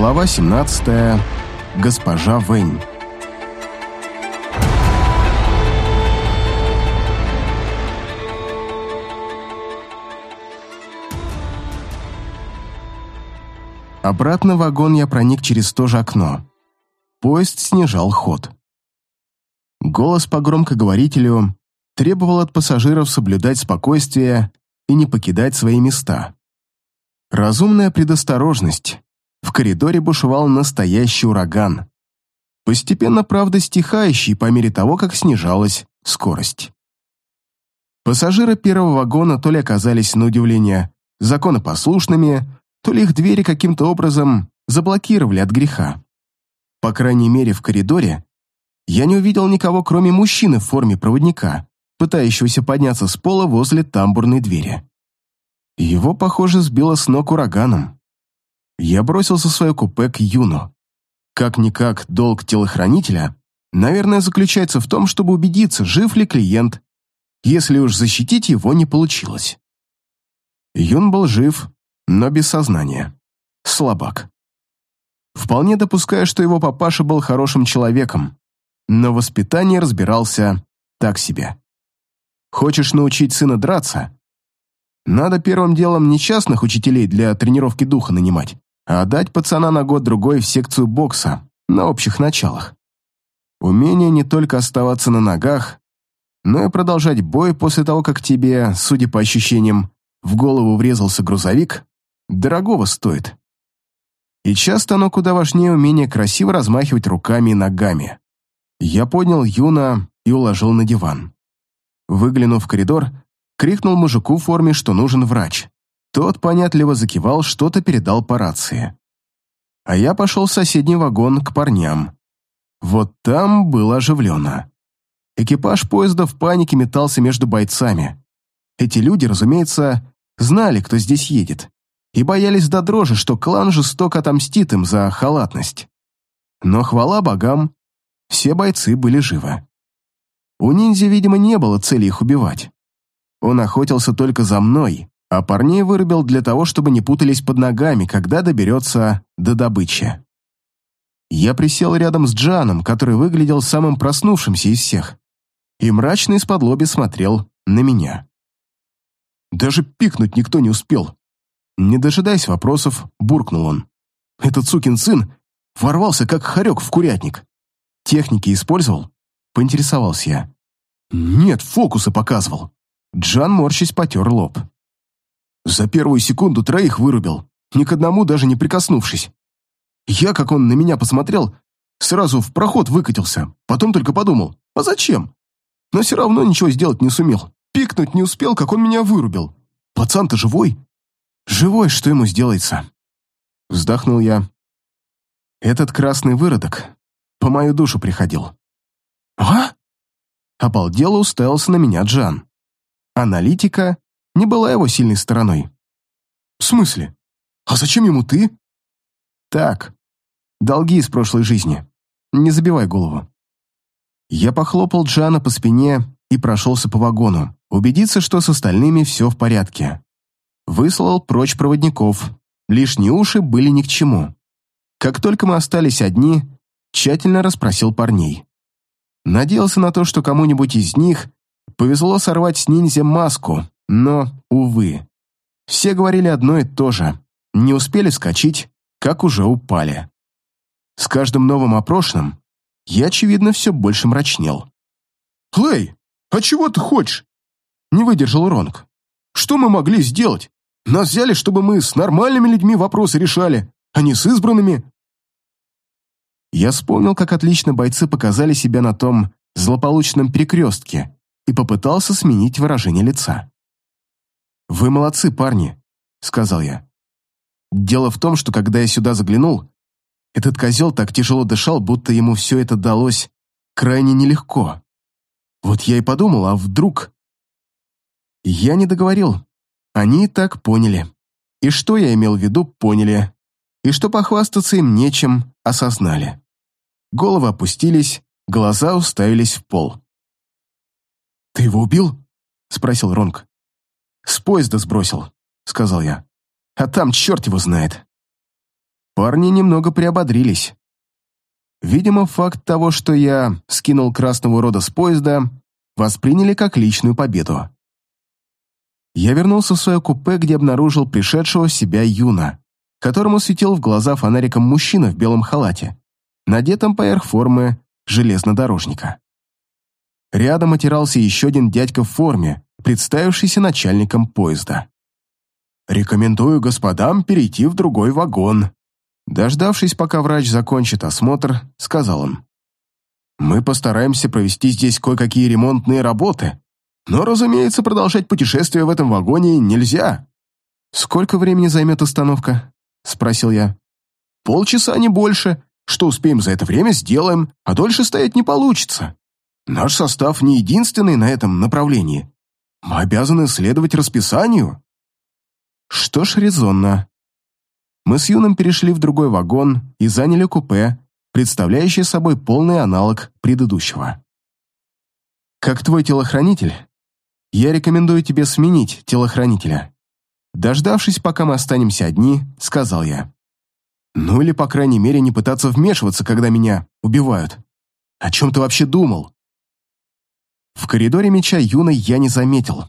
Глава 17. Госпожа Вэнь. Обратно в вагон я проник через то же окно. Поезд снижал ход. Голос по громкоговорителю требовал от пассажиров соблюдать спокойствие и не покидать свои места. Разумная предосторожность. В коридоре бушевал настоящий ураган. Постепенно, правда, стихающий по мере того, как снижалась скорость. Пассажиры первого вагона то ли оказались, на удивление, законопослушными, то ли их двери каким-то образом заблокировали от греха. По крайней мере, в коридоре я не увидел никого, кроме мужчины в форме проводника, пытающегося подняться с пола возле тамбурной двери. Его, похоже, сбило с ног ураганом. Я бросился в свое купе к Юну. Как-никак, долг телохранителя, наверное, заключается в том, чтобы убедиться, жив ли клиент, если уж защитить его не получилось. Юн был жив, но без сознания. Слабак. Вполне допускаю, что его папаша был хорошим человеком, но воспитание разбирался так себе. Хочешь научить сына драться? Надо первым делом не частных учителей для тренировки духа нанимать, а отдать пацана на год-другой в секцию бокса на общих началах. Умение не только оставаться на ногах, но и продолжать бой после того, как тебе, судя по ощущениям, в голову врезался грузовик, дорогого стоит. И часто оно куда важнее умения красиво размахивать руками и ногами. Я поднял Юна и уложил на диван. Выглянув в коридор, крикнул мужику в форме, что нужен врач. Тот понятливо закивал, что-то передал по рации. А я пошел в соседний вагон к парням. Вот там было оживленно. Экипаж поезда в панике метался между бойцами. Эти люди, разумеется, знали, кто здесь едет, и боялись до дрожи, что клан жестоко отомстит им за халатность. Но хвала богам, все бойцы были живы. У ниндзя, видимо, не было цели их убивать. Он охотился только за мной, а парней вырубил для того, чтобы не путались под ногами, когда доберется до добычи. Я присел рядом с Джаном, который выглядел самым проснувшимся из всех, и мрачно из-под лоби смотрел на меня. Даже пикнуть никто не успел. Не дожидаясь вопросов, буркнул он. Этот сукин сын ворвался, как хорек в курятник. Техники использовал? Поинтересовался я. Нет, фокусы показывал. Джан, морщись, потер лоб. За первую секунду троих вырубил, ни к одному даже не прикоснувшись. Я, как он на меня посмотрел, сразу в проход выкатился, потом только подумал, а зачем? Но все равно ничего сделать не сумел. Пикнуть не успел, как он меня вырубил. Пацан-то живой, Живой, что ему сделается? Вздохнул я. Этот красный выродок по мою душу приходил. А? Обалдело уставился на меня Джан. Аналитика не была его сильной стороной. В смысле? А зачем ему ты? Так, долги из прошлой жизни. Не забивай голову. Я похлопал Джана по спине и прошелся по вагону, убедиться, что с остальными все в порядке выслал прочь проводников. Лишние уши были ни к чему. Как только мы остались одни, тщательно расспросил парней. Надеялся на то, что кому-нибудь из них повезло сорвать с ниндзя маску, но, увы. Все говорили одно и то же. Не успели скачить, как уже упали. С каждым новым опрошенным я, очевидно, все больше мрачнел. «Клей, а чего ты хочешь?» Не выдержал Ронг. Что мы могли сделать? Нас взяли, чтобы мы с нормальными людьми вопросы решали, а не с избранными. Я вспомнил, как отлично бойцы показали себя на том злополучном перекрестке и попытался сменить выражение лица. «Вы молодцы, парни», — сказал я. «Дело в том, что когда я сюда заглянул, этот козел так тяжело дышал, будто ему все это далось крайне нелегко. Вот я и подумал, а вдруг я не договорил. Они и так поняли. И что я имел в виду, поняли. И что похвастаться им нечем, осознали. Головы опустились, глаза уставились в пол. «Ты его убил?» — спросил Ронг. «С поезда сбросил», — сказал я. «А там черт его знает». парни немного приободрились. Видимо, факт того, что я скинул красного рода с поезда, восприняли как личную победу. Я вернулся в свое купе, где обнаружил пришедшего себя Юна, которому светил в глаза фонариком мужчина в белом халате, надетом поверх формы железнодорожника. Рядом отирался еще один дядька в форме, представившийся начальником поезда. «Рекомендую господам перейти в другой вагон», Дождавшись, пока врач закончит осмотр, сказал он. «Мы постараемся провести здесь кое-какие ремонтные работы, но, разумеется, продолжать путешествие в этом вагоне нельзя». «Сколько времени займет остановка?» — спросил я. «Полчаса, не больше. Что успеем за это время, сделаем, а дольше стоять не получится. Наш состав не единственный на этом направлении. Мы обязаны следовать расписанию». «Что ж, резонно», мы с Юном перешли в другой вагон и заняли купе, представляющее собой полный аналог предыдущего. Как твой телохранитель, я рекомендую тебе сменить телохранителя. Дождавшись, пока мы останемся одни, сказал я. Ну или, по крайней мере, не пытаться вмешиваться, когда меня убивают. О чем ты вообще думал? Коридоре меча Юна я не заметил.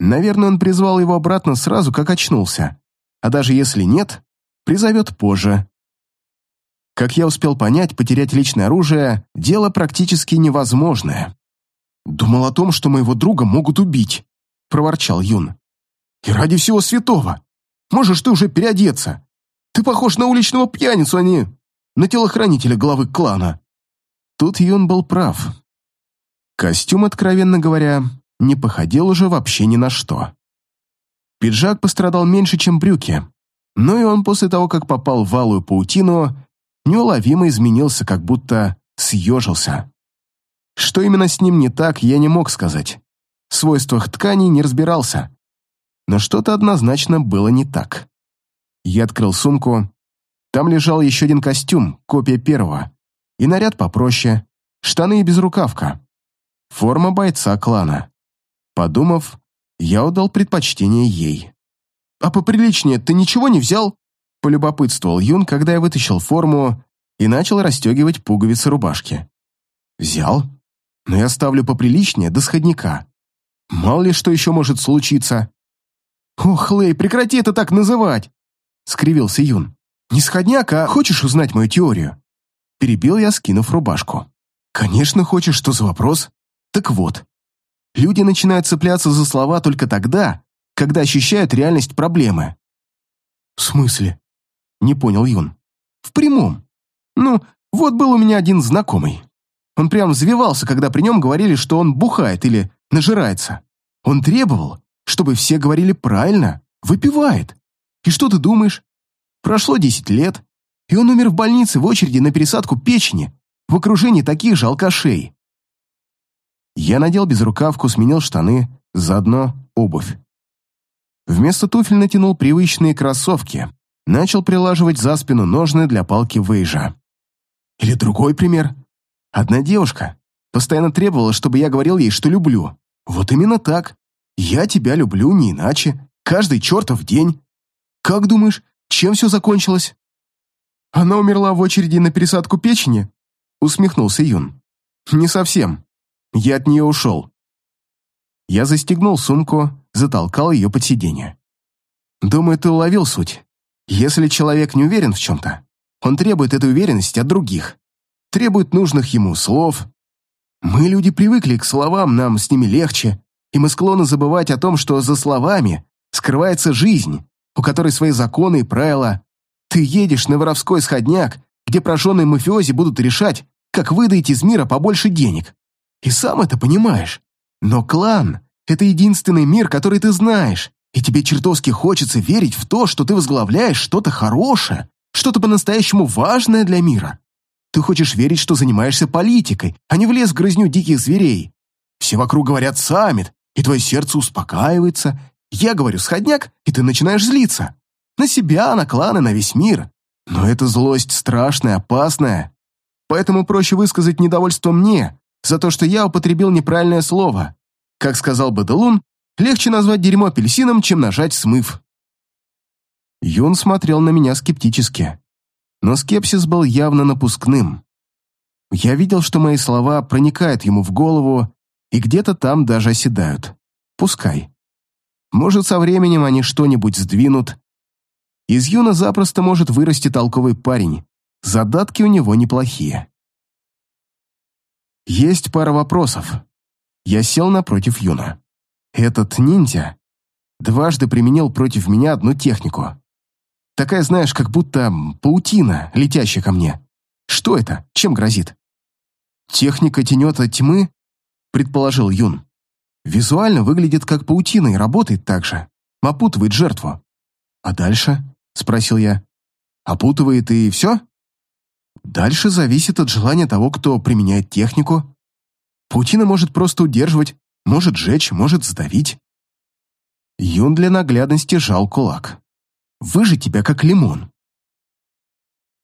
Наверное, он призвал его обратно сразу, как очнулся. А даже если нет, призовет позже. Как я успел понять, потерять личное оружие – дело практически невозможное. «Думал о том, что моего друга могут убить», – проворчал Юн. «И ради всего святого! Можешь ты уже переодеться? Ты похож на уличного пьяницу, а не на телохранителя главы клана». Тут Юн был прав. Костюм, откровенно говоря, не походил уже вообще ни на что. Пиджак пострадал меньше, чем брюки, но и он после того, как попал в валую паутину, неуловимо изменился, как будто съежился. Что именно с ним не так, я не мог сказать. В свойствах тканей не разбирался. Но что-то однозначно было не так. Я открыл сумку. Там лежал еще один костюм, копия первого. И наряд попроще, штаны и безрукавка. Форма бойца клана. Подумав, я отдал предпочтение ей. «А поприличнее ты ничего не взял?» — полюбопытствовал Юн, когда я вытащил форму и начал расстегивать пуговицы рубашки. «Взял, но я ставлю поприличнее до сходника. Мало ли что еще может случиться». «Ох, Лэй, прекрати это так называть!» — скривился Юн. «Не сходняк, а хочешь узнать мою теорию?» Перебил я, скинув рубашку. «Конечно хочешь, что за вопрос?» «Так вот, люди начинают цепляться за слова только тогда, когда ощущают реальность проблемы. «В смысле?» — не понял Юн. «В прямом. Ну, вот был у меня один знакомый. Он прям взвивался, когда при нем говорили, что он бухает или нажирается. Он требовал, чтобы все говорили правильно, выпивает. И что ты думаешь? Прошло десять лет, и он умер в больнице в очереди на пересадку печени в окружении таких же алкашей. Я надел безрукавку, сменил штаны, заодно обувь. Вместо туфель натянул привычные кроссовки, начал прилаживать за спину ножны для палки Вейжа. Или другой пример. Одна девушка постоянно требовала, чтобы я говорил ей, что люблю. Вот именно так. Я тебя люблю не иначе. Каждый чертов день. Как думаешь, чем все закончилось? Она умерла в очереди на пересадку печени? Усмехнулся Юн. Не совсем. Я от нее ушел. Я застегнул сумку, затолкал ее под сиденье. «Думаю, ты уловил суть. Если человек не уверен в чем-то, он требует этой уверенности от других, требует нужных ему слов. Мы, люди, привыкли к словам, нам с ними легче, и мы склонны забывать о том, что за словами скрывается жизнь, у которой свои законы и правила. Ты едешь на воровской сходняк, где прожженные мафиози будут решать, как выдать из мира побольше денег. И сам это понимаешь. Но клан — это единственный мир, который ты знаешь, и тебе чертовски хочется верить в то, что ты возглавляешь что-то хорошее, что-то по-настоящему важное для мира. Ты хочешь верить, что занимаешься политикой, а не влез в грызню диких зверей. Все вокруг говорят «саммит», и твое сердце успокаивается. Я говорю «сходняк», и ты начинаешь злиться. На себя, на кланы, на весь мир. Но эта злость страшная, опасная. Поэтому проще высказать недовольство мне, за то, что я употребил неправильное слово. Как сказал бы Делун, легче назвать дерьмо апельсином, чем нажать смыв. Юн смотрел на меня скептически. но скепсис был явно напускным. Я видел, что мои слова проникают ему в голову и где-то там даже оседают. Пускай. Может, со временем они что-нибудь сдвинут. Из Юна запросто может вырасти толковый парень. Задатки у него неплохие. Есть пара вопросов. Я сел напротив Юна. Этот ниндзя дважды применил против меня одну технику. Такая, знаешь, как будто паутина, летящая ко мне. Что это? Чем грозит? Техника тенета тьмы, предположил Юн. Визуально выглядит как паутина и работает так же. Опутывает жертву. А дальше? Спросил я. Опутывает и все? Дальше зависит от желания того, кто применяет технику. Паутина может просто удерживать, может сжечь, может сдавить. Юн для наглядности жал кулак. «Выжить тебя, как лимон».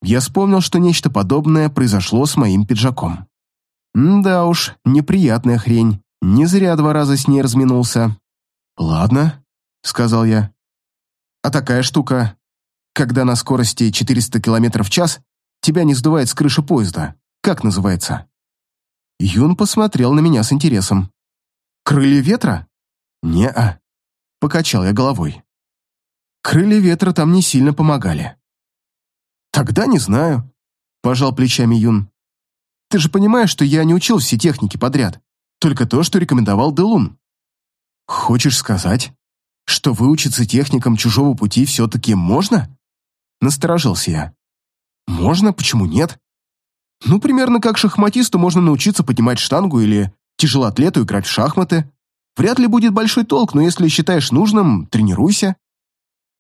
Я вспомнил, что нечто подобное произошло с моим пиджаком. Да уж, неприятная хрень. Не зря два раза с ней разминулся. «Ладно», — сказал я. «А такая штука, когда на скорости 400 км в час тебя не сдувает с крыши поезда, как называется?» Юн посмотрел на меня с интересом. «Крылья ветра?» «Не-а», — покачал я головой. «Крылья ветра там не сильно помогали». «Тогда не знаю», — пожал плечами Юн. «Ты же понимаешь, что я не учил все техники подряд, только то, что рекомендовал Делун». «Хочешь сказать, что выучиться техникам чужого пути все-таки можно?» Насторожился я. «Можно, почему нет?» «Ну, примерно как шахматисту можно научиться поднимать штангу или тяжелоатлету играть в шахматы. Вряд ли будет большой толк, но если считаешь нужным, тренируйся».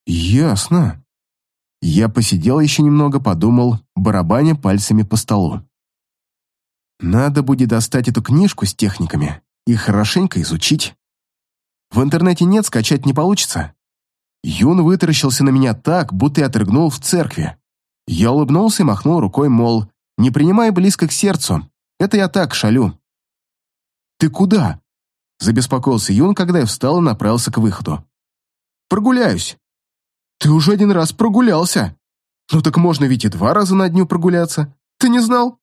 «Ясно». Я посидел еще немного, подумал, барабаня пальцами по столу. Надо будет достать эту книжку с техниками и хорошенько изучить. В интернете нет, скачать не получится. Юн вытаращился на меня так, будто я отрыгнул в церкви. Я улыбнулся и махнул рукой, мол, не принимай близко к сердцу. Это я так шалю. «Ты куда?» – забеспокоился Юн, когда я встал и направился к выходу. «Прогуляюсь». «Ты уже один раз прогулялся. Ну так можно ведь и два раза на дню прогуляться. Ты не знал?»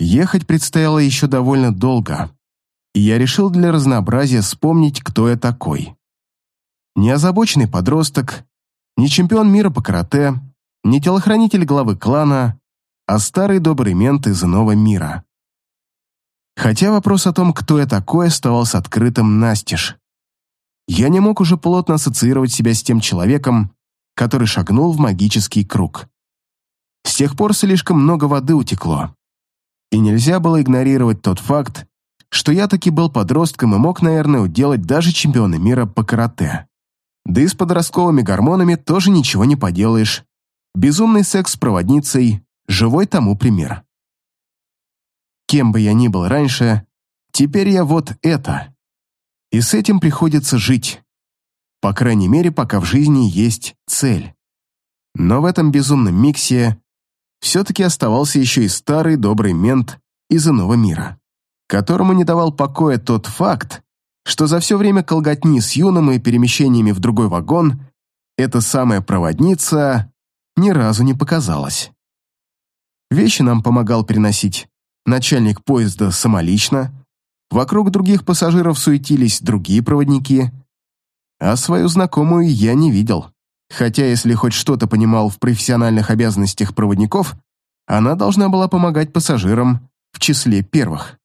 Ехать предстояло еще довольно долго, и я решил для разнообразия вспомнить, кто я такой. Не озабоченный подросток, не чемпион мира по карате, не телохранитель главы клана, а старый добрый мент из иного мира. Хотя вопрос о том, кто я такой, оставался открытым настежь. Я не мог уже плотно ассоциировать себя с тем человеком, который шагнул в магический круг. С тех пор слишком много воды утекло. И нельзя было игнорировать тот факт, что я таки был подростком и мог, наверное, уделать даже чемпиона мира по карате. Да и с подростковыми гормонами тоже ничего не поделаешь. Безумный секс с проводницей – живой тому пример. Кем бы я ни был раньше, теперь я вот это. И с этим приходится жить. По крайней мере, пока в жизни есть цель. Но в этом безумном миксе все-таки оставался еще и старый добрый мент из иного мира, которому не давал покоя тот факт, что за все время колготни с юным и перемещениями в другой вагон эта самая проводница ни разу не показалась. Вещи нам помогал переносить начальник поезда самолично, вокруг других пассажиров суетились другие проводники, а свою знакомую я не видел. Хотя, если хоть что-то понимал в профессиональных обязанностях проводников, она должна была помогать пассажирам в числе первых.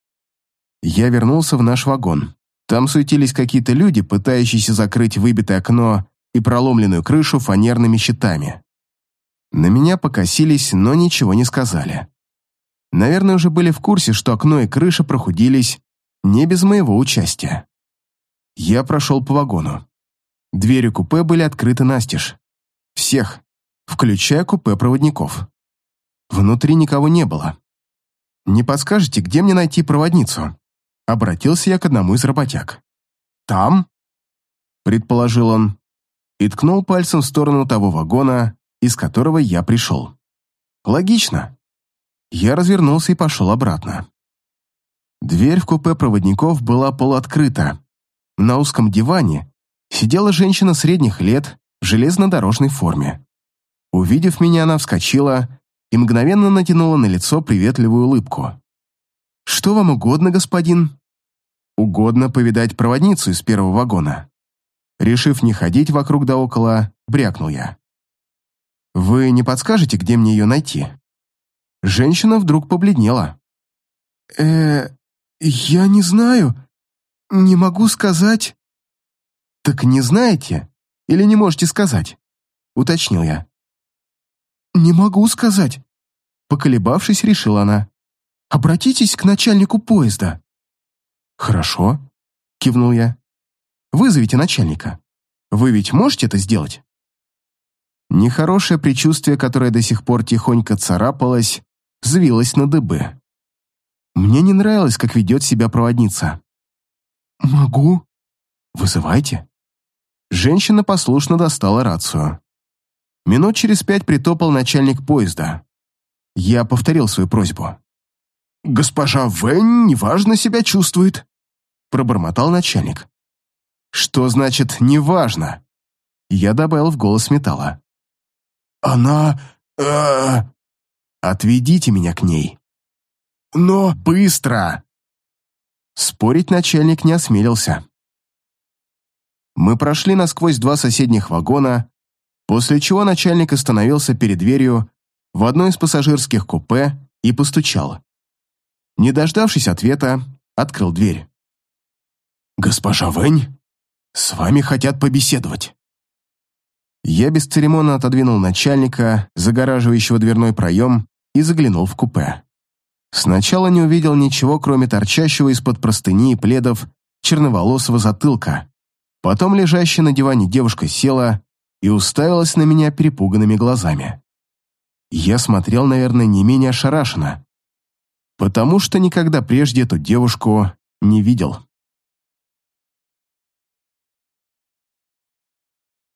Я вернулся в наш вагон. Там суетились какие-то люди, пытающиеся закрыть выбитое окно и проломленную крышу фанерными щитами. На меня покосились, но ничего не сказали. Наверное, уже были в курсе, что окно и крыша прохудились не без моего участия. Я прошел по вагону. Двери купе были открыты настежь. Всех, включая купе проводников. Внутри никого не было. «Не подскажете, где мне найти проводницу?» Обратился я к одному из работяг. «Там?» Предположил он и ткнул пальцем в сторону того вагона, из которого я пришел. «Логично». Я развернулся и пошел обратно. Дверь в купе проводников была полуоткрыта. На узком диване сидела женщина средних лет в железнодорожной форме. Увидев меня, она вскочила и мгновенно натянула на лицо приветливую улыбку. «Что вам угодно, господин?» «Угодно повидать проводницу из первого вагона». Решив не ходить вокруг да около, брякнул я. «Вы не подскажете, где мне ее найти?» Женщина вдруг побледнела. э я не знаю. Не могу сказать». «Так не знаете? Или не можете сказать?» Уточнил я. «Не могу сказать», — поколебавшись, решила она. «Обратитесь к начальнику поезда». «Хорошо», — кивнул я. «Вызовите начальника. Вы ведь можете это сделать?» Нехорошее предчувствие, которое до сих пор тихонько царапалось, взвилось на дыбы. Мне не нравилось, как ведет себя проводница. «Могу». «Вызывайте». Женщина послушно достала рацию. Минут через пять притопал начальник поезда. Я повторил свою просьбу. «Госпожа Вэнь неважно себя чувствует», — пробормотал начальник. «Что значит «неважно»?» Я добавил в голос металла. «Она... э Отведите меня к ней». «Но...» «Быстро!» Спорить начальник не осмелился. Мы прошли насквозь два соседних вагона, после чего начальник остановился перед дверью в одно из пассажирских купе и постучал. Не дождавшись ответа, открыл дверь. «Госпожа Вэнь, с вами хотят побеседовать». Я бесцеремонно отодвинул начальника, загораживающего дверной проем, и заглянул в купе. Сначала не увидел ничего, кроме торчащего из-под простыни и пледов черноволосого затылка. Потом лежащая на диване девушка села и уставилась на меня перепуганными глазами. Я смотрел, наверное, не менее ошарашенно, потому что никогда прежде эту девушку не видел.